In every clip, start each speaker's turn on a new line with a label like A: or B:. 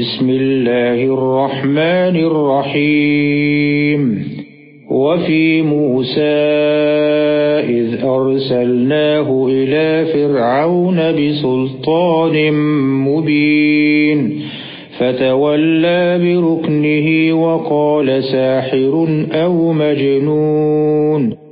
A: بسم الله الرحمن الرحيم. وفي موسى إذ أرسلناه إلى فرعون بسلطان مبين. فتولى بركنه وقال ساحر أو مجنون.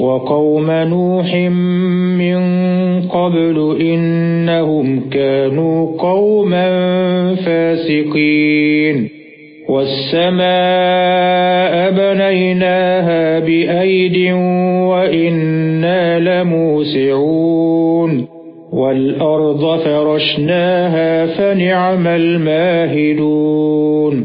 A: وقوم نوح من قبل إنهم كانوا قوما فاسقين. والسماء بنيناها بأيد وإنا لموسعون. والأرض فرشناها فنعم الماهدون.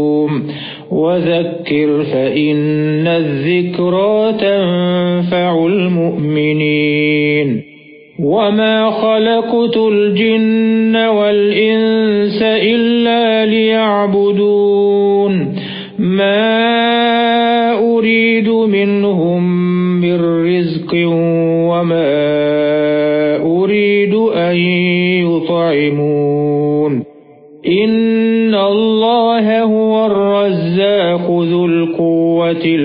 A: وذكر فإن الذكرى تنفع المؤمنين. وما خلقت الجن والإنس إلا ليعبدون. ما أريد منهم من رزق وما أريد أن يطعمون.